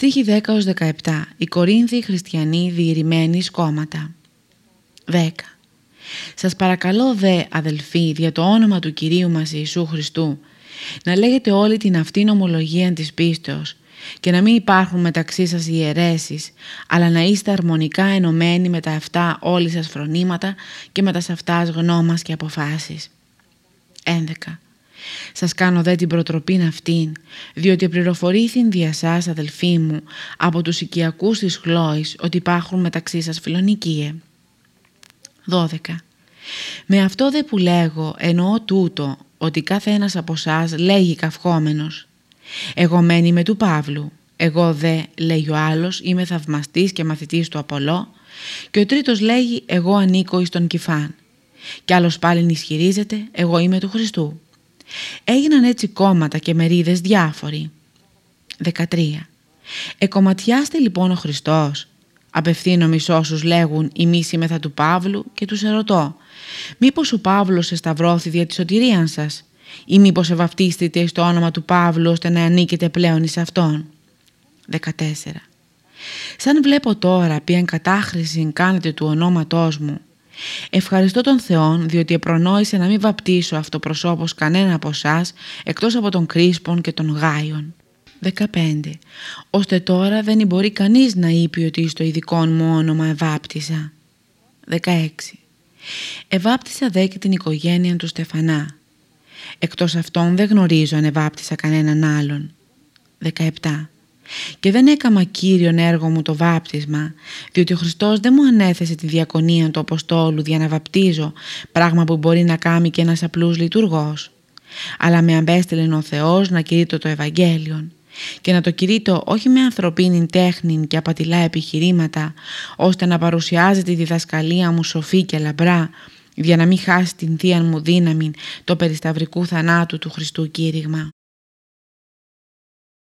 Στίχη 10-17 Οι Κορίνθιοι χριστιανοί διηρημένοι σκόμματα 10. Σας παρακαλώ δε αδελφοί δια το όνομα του Κυρίου μας Ιησού Χριστού να λέγετε όλη την αυτήν ομολογία της πίστεως και να μην υπάρχουν μεταξύ σας ιερέσεις, αλλά να είστε αρμονικά ενωμένοι με τα αυτά όλοι σας φρονήματα και με τα αυτάς γνώμας και αποφάσεις. 11. Σας κάνω δε την προτροπήν αυτήν, διότι πληροφορήθην δια σας αδελφοί μου από τους οικιακούς της Χλώης ότι υπάρχουν μεταξύ σας φιλονικίε. 12. Με αυτό δε που λέγω εννοώ τούτο ότι κάθε ένας από εσά λέγει καυχόμενος «Εγώ μένει με του Παύλου, εγώ δε, λέει ο άλλος, είμαι θαυμαστής και μαθητής του Απολό» και ο τρίτος λέγει «Εγώ ανήκω εις τον Κιφάν» και άλλος πάλι ισχυρίζεται «Εγώ είμαι του Χριστού». Έγιναν έτσι κόμματα και μερίδες διάφοροι. 13. Εκομματιάστε λοιπόν ο Χριστός. Απευθύνομαι σε όσους λέγουν «Εμείς είμεθα του Παύλου» και τους ερωτώ «Μήπως ο Παύλος εσταυρώθη δια της σωτηρίαν σας» ή μήπως ευαυτίστητε στο όνομα του Παύλου ώστε να ανήκετε πλέον εις Αυτόν; 14. Σαν βλέπω τώρα ποιαν κατάχρηση κάνετε του ονόματός μου Ευχαριστώ τον Θεόν διότι επρονόησε να μην βαπτίσω αυτοπροσώπως κανένα από εσάς εκτός από τον Κρίσπον και τον Γάιον. 15. Ώστε τώρα δεν μπορεί κανείς να είπε ότι στο ειδικό μου όνομα ευάπτισα. 16. Ευάπτισα δε και την οικογένεια του Στεφανά. Εκτός αυτών δεν γνωρίζω αν ευάπτισα κανέναν άλλον. 17. Και δεν έκαμα Κύριον έργο μου το βάπτισμα, διότι ο Χριστός δεν μου ανέθεσε τη διακονία του Αποστόλου για να βαπτίζω, πράγμα που μπορεί να κάνει και ένας απλούς λειτουργός. Αλλά με αμπέστειλε ο Θεός να κηρύττω το Ευαγγέλιον και να το κηρύττω όχι με ανθρωπίνη τέχνη και απατηλά επιχειρήματα, ώστε να παρουσιάζεται η διδασκαλία μου σοφή και λαμπρά, για να μην χάσει την θεία μου δύναμη το περισταυρικού θανάτου του Χριστού κήρυγμα.